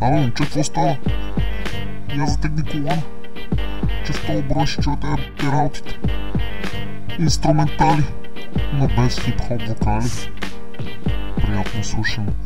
Абе, момче, какво става? Я затегни колана. Че в този брой ще чуя тези. Инструментали, но без хип-хоп вокали. Приятно слушане.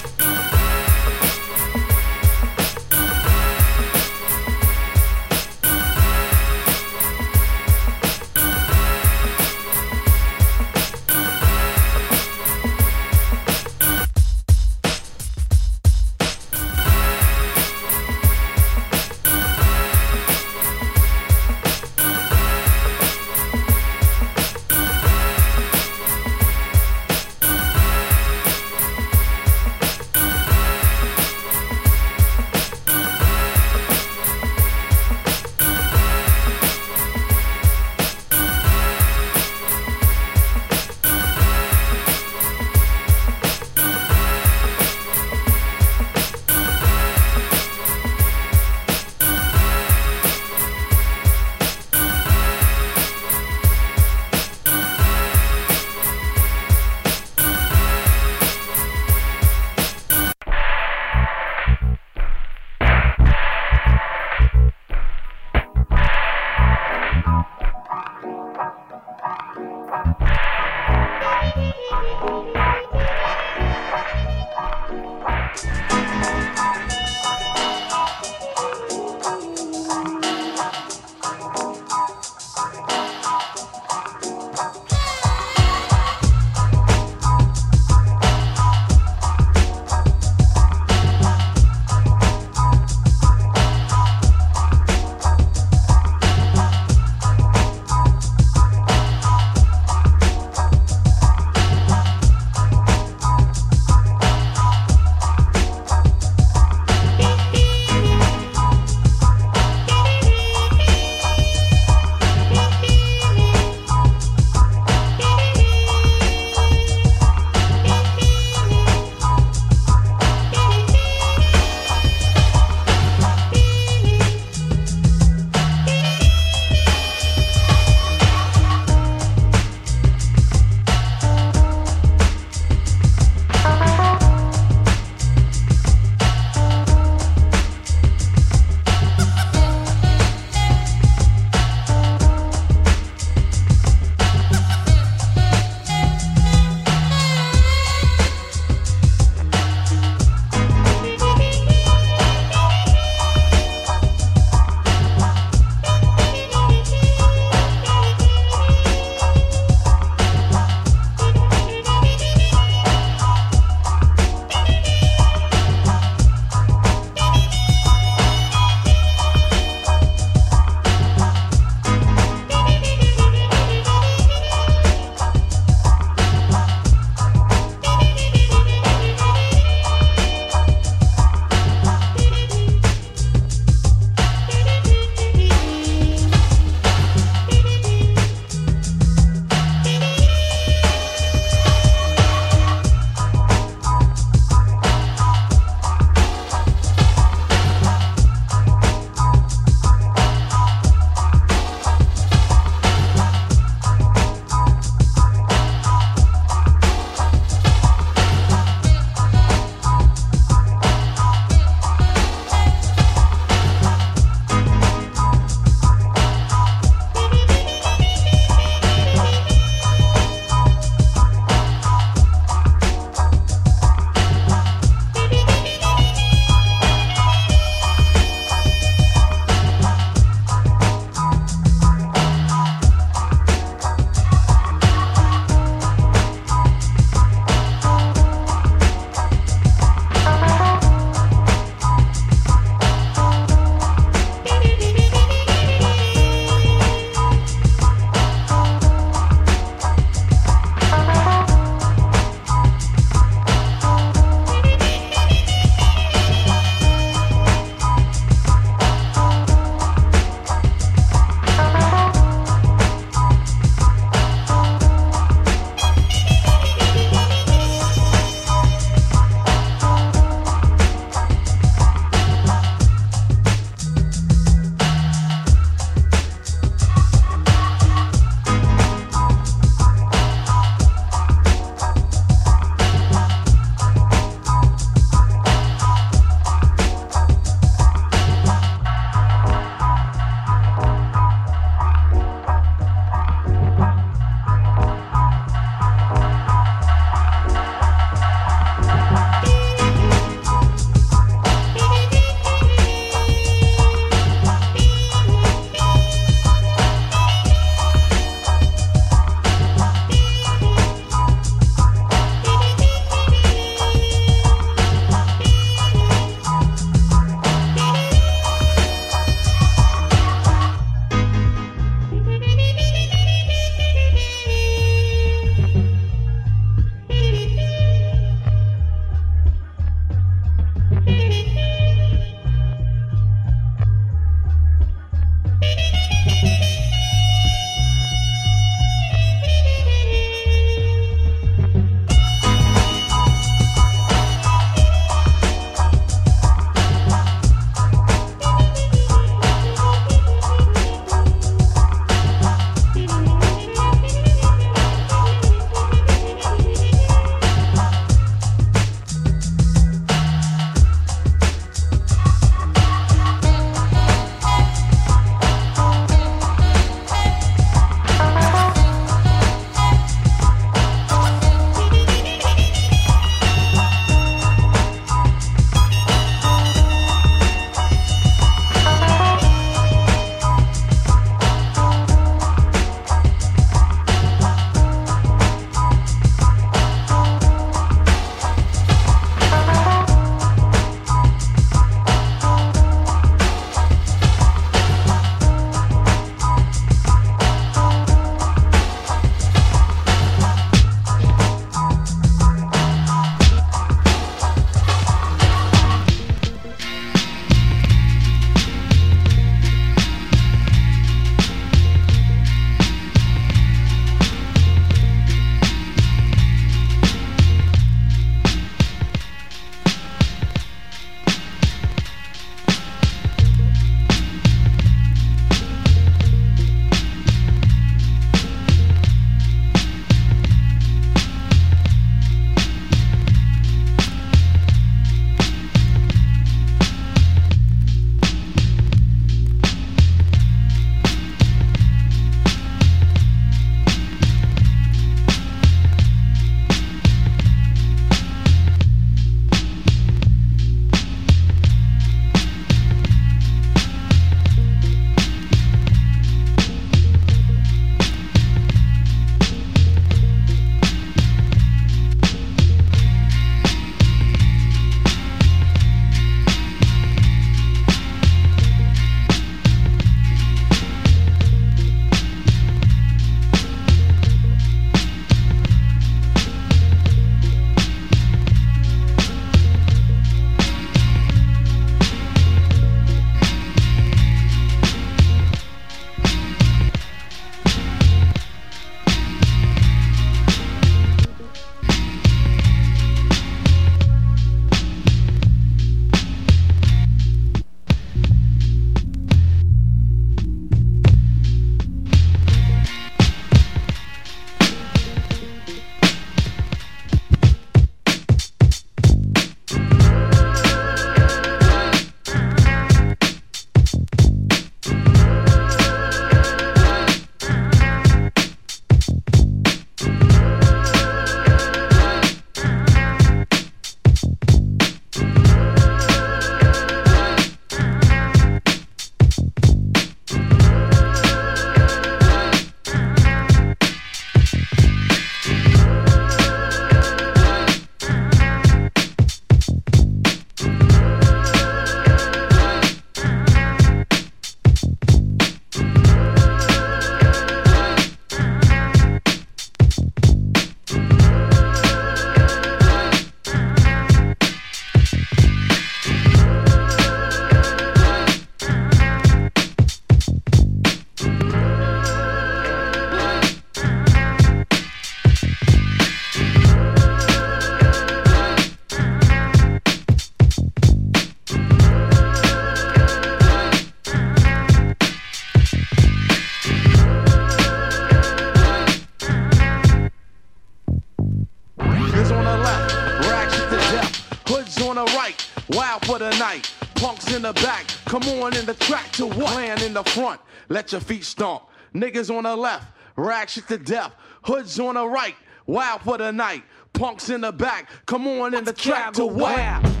Wild for the night. Punks in the back, come on in the track to what? Clan in the front, let your feet stomp. Niggas on the left, rag shit to death. Hoods on the right, wild for the night. Punks in the back, come on in the track to what? who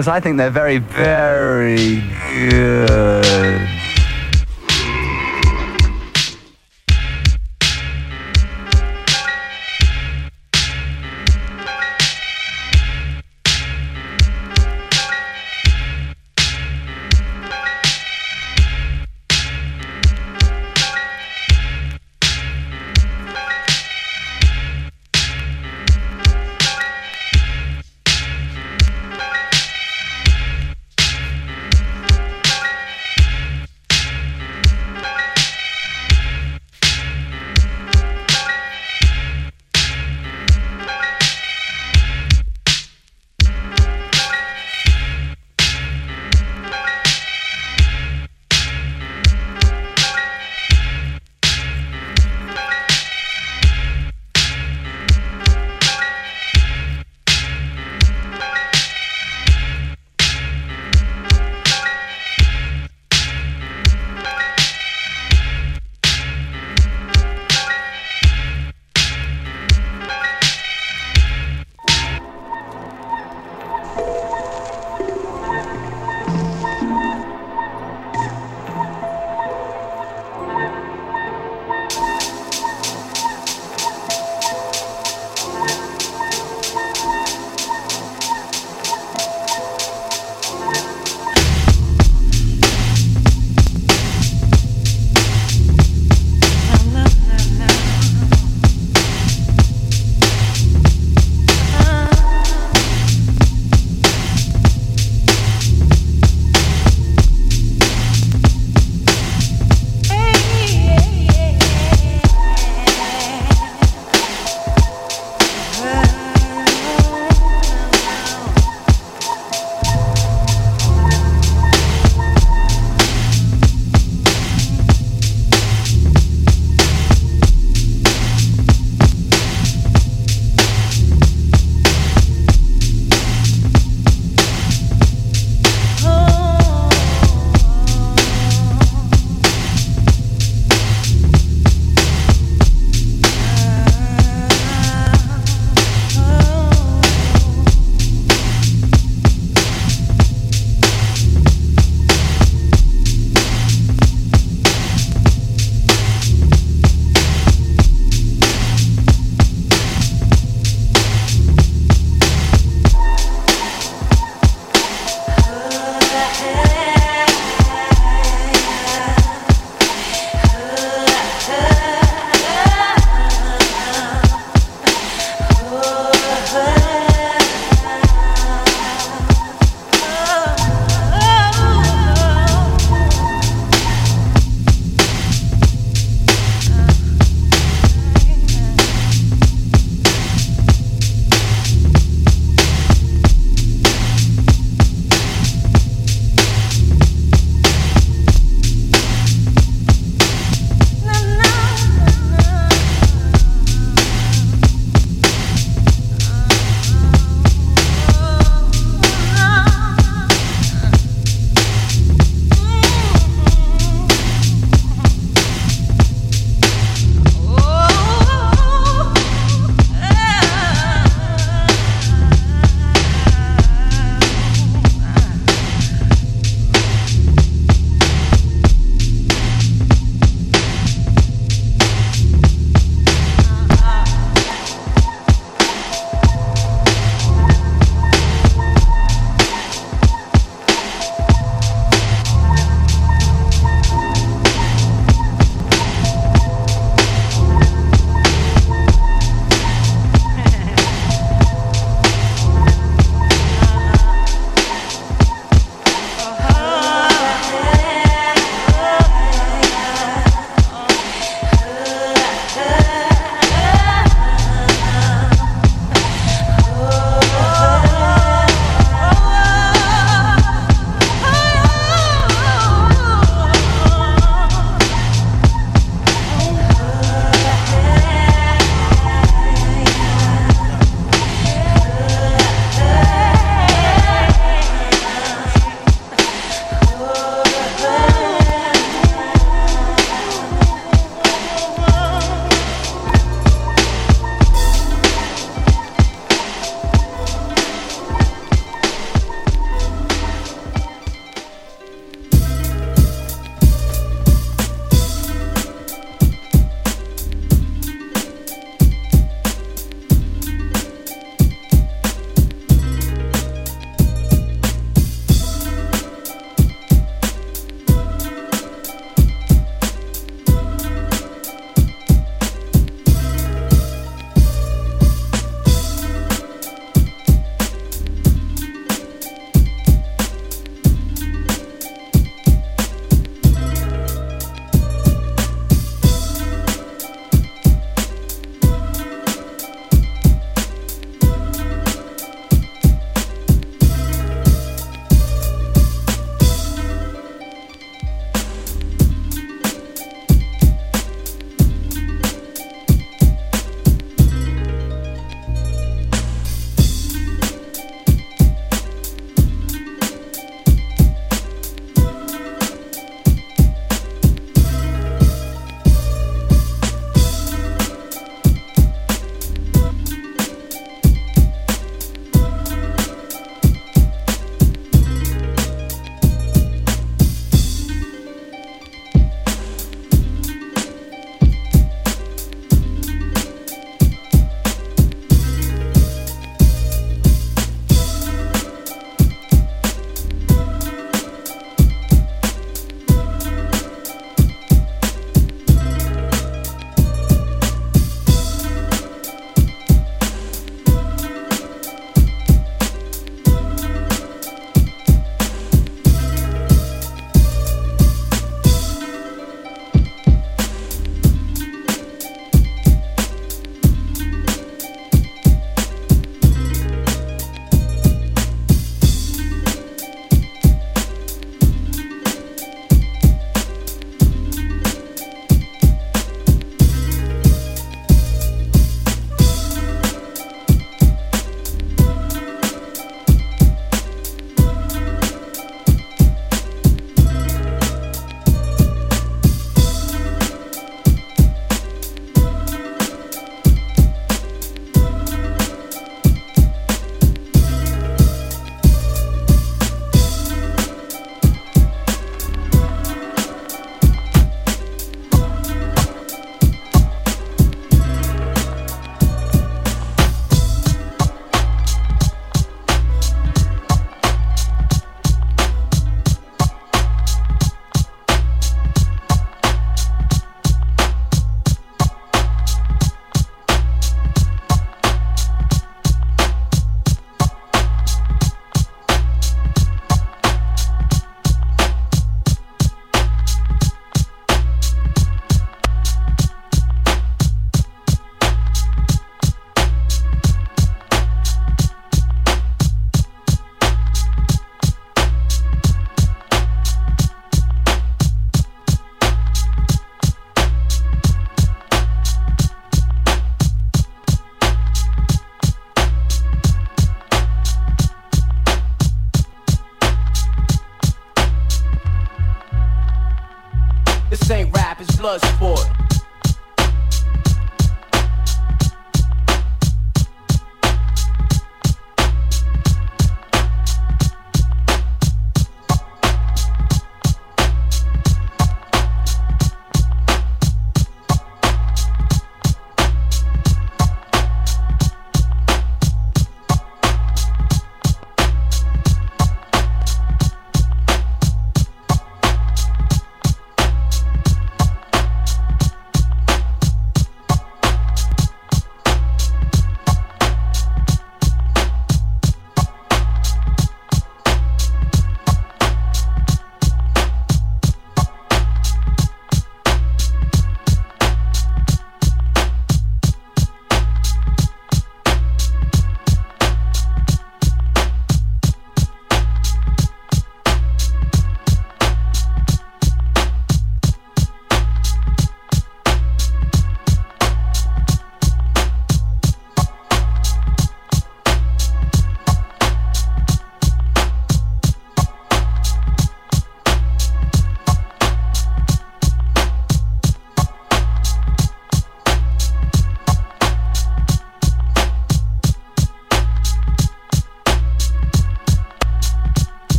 because I think they're very, very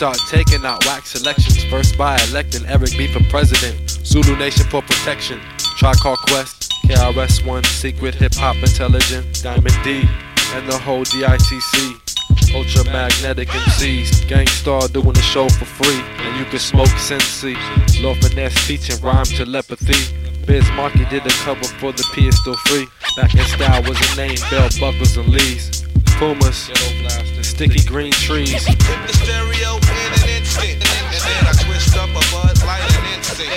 start taking out wax selections. First by electing Eric B for president. Zulu Nation for protection. Tribe Called Quest, KRS-One, Secret Hip Hop Intelligence, Diamond D, and the whole DITC. Ultramagnetic MCs, Gang Starr doing the show for free, and you can smoke Sensi. Lord Finesse teaching rhyme telepathy. Biz Markie did a cover for the P is still free. Back in style was a name, bell buckles and Lees. Pumas, sticky green trees. Hit the stereo in an instant, and then I twist up a bud light an instant.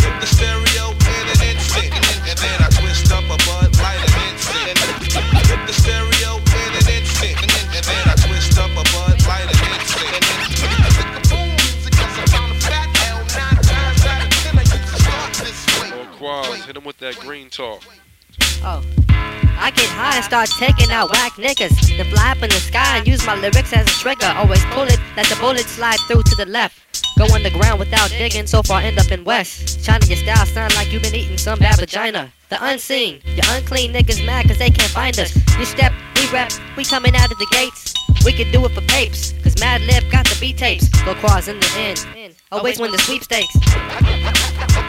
Hit the stereo in an instant, and then I twist up a bud light an instant. Hit the stereo in an instant, and then I twist up a bud light an instant. Boom music, 'cause I found a fat L nine times out of ten. I used to start this way. Or Quas, hit him with that green talk. Oh. I get high and start taking out whack niggas. Then fly up in the sky and use my lyrics as a trigger. Always pull it, let the bullet slide through to the left. Go underground without digging, so far end up in West. China, your style sound like you've been eating some bad vagina. The unseen, your unclean niggas mad cause they can't find us. You step, we rep, we coming out of the gates. We can do it for papes, cause Madlib got the beat tapes. Go in the end. Always win the sweepstakes.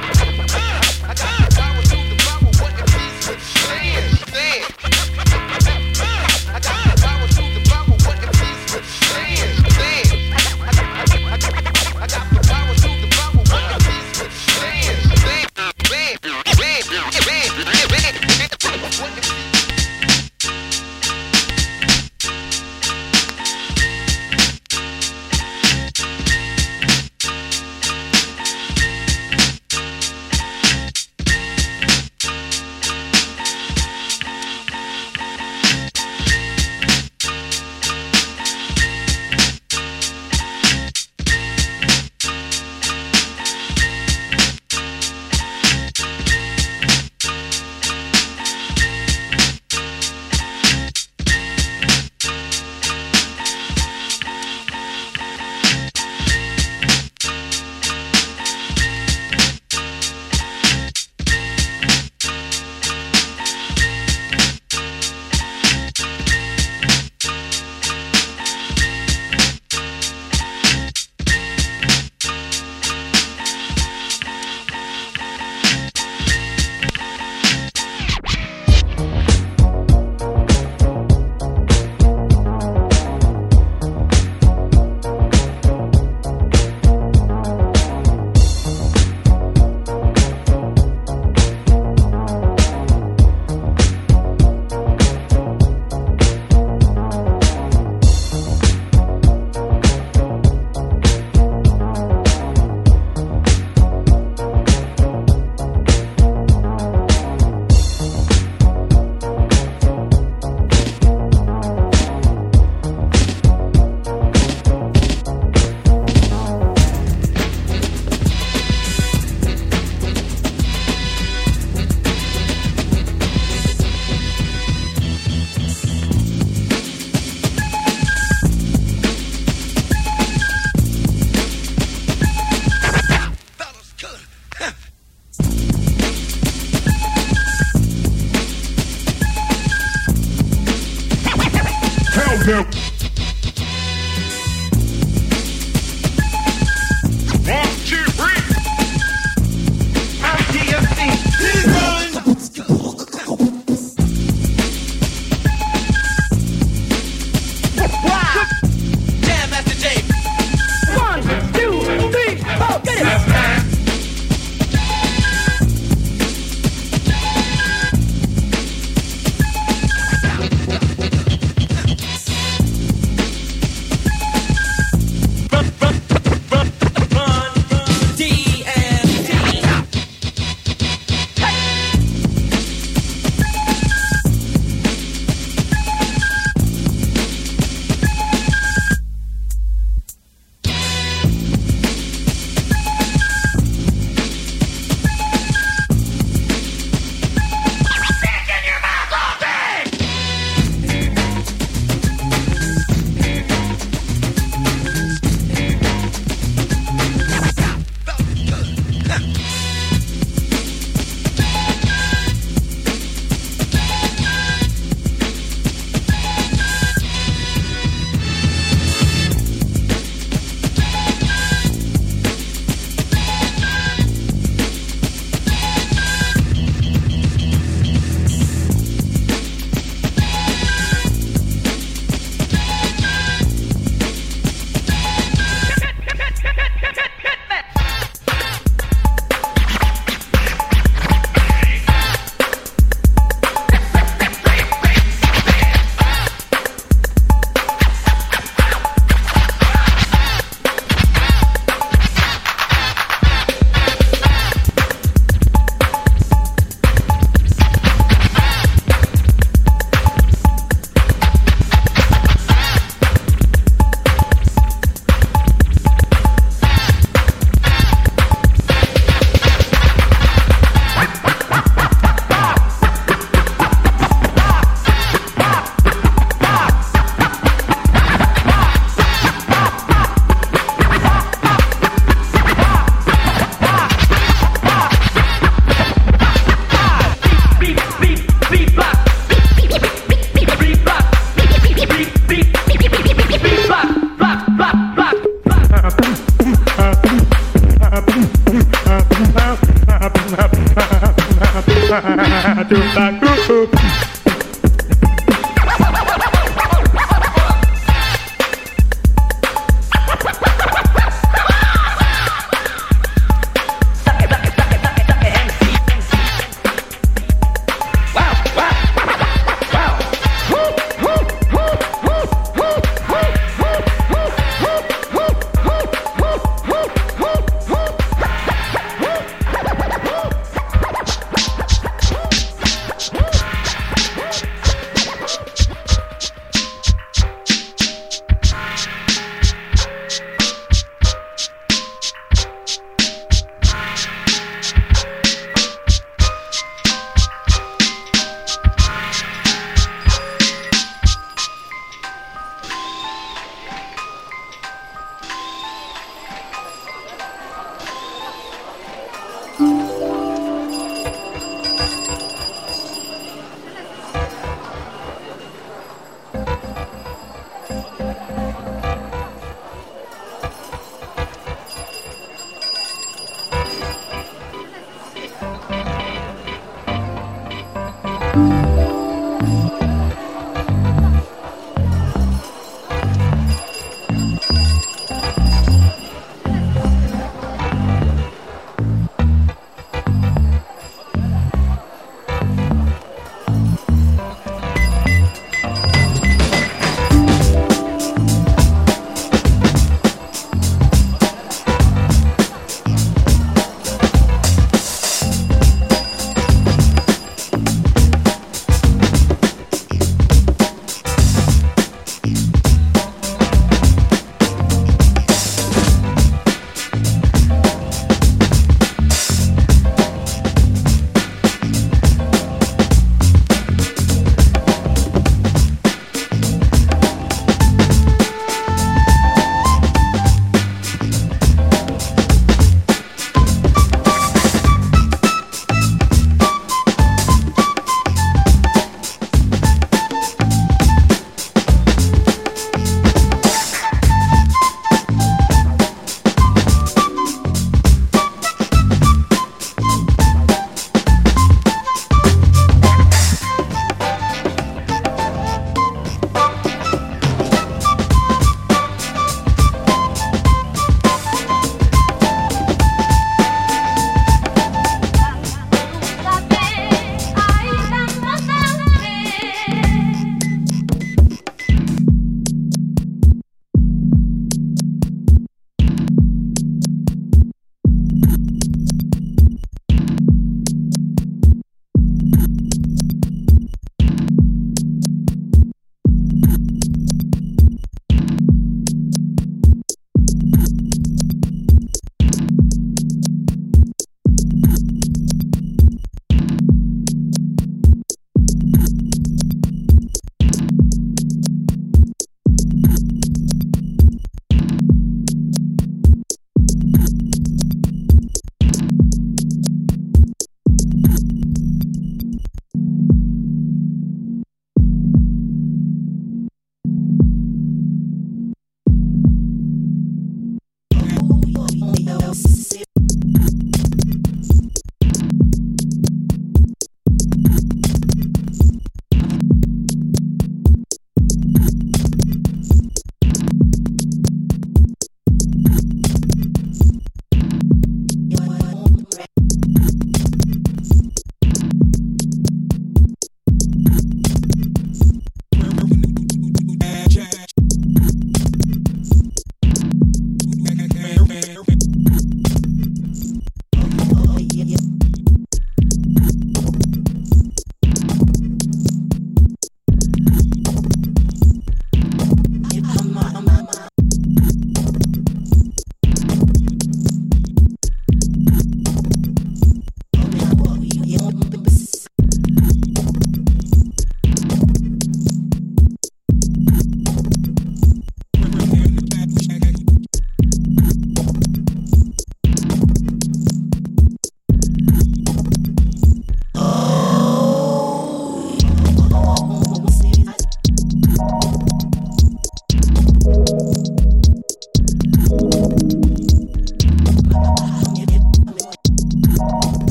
do that.